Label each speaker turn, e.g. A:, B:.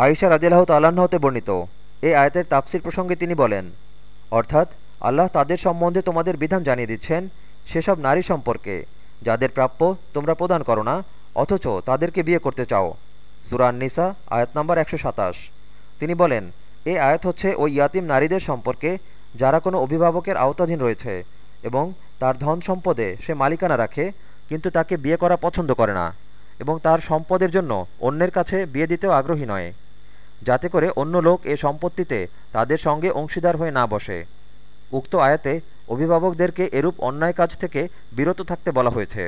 A: আয়েশা রাজিল্লাহ তাল্লাহ্ন হতে বর্ণিত। এই আয়তের তাফসির প্রসঙ্গে তিনি বলেন, অর্থাৎ আল্লাহ তাদের সম্বন্ধে তোমাদের বিধান জানিয়ে দিচ্ছেন সেসব নারী সম্পর্কে। যাদের প্রাপ্য তোমরা প্রদান করো না, অথচ তাদেরকে বিয়ে করতে চাও। সুরান নিসা আয়াত নম্বর একশো তিনি বলেন এই আয়াত হচ্ছে ওই ইয়াতিম নারীদের সম্পর্কে যারা কোনো অভিভাবকের আওতাধীন রয়েছে এবং তার ধন সম্পদে সে মালিকানা রাখে, কিন্তু তাকে বিয়ে করা পছন্দ করে না। এবং তার সম্পদের জন্য অন্যের কাছে বিয়ে দিতেও আগ্রহী নয়, যাতে করে অন্য লোক এ সম্পত্তিতে তাদের সঙ্গে অংশীদার হয়ে না বসে। উক্ত আয়াতে অভিভাবকদেরকে এরূপ অন্যায় কাজ থেকে বিরত থাকতে বলা হয়েছে।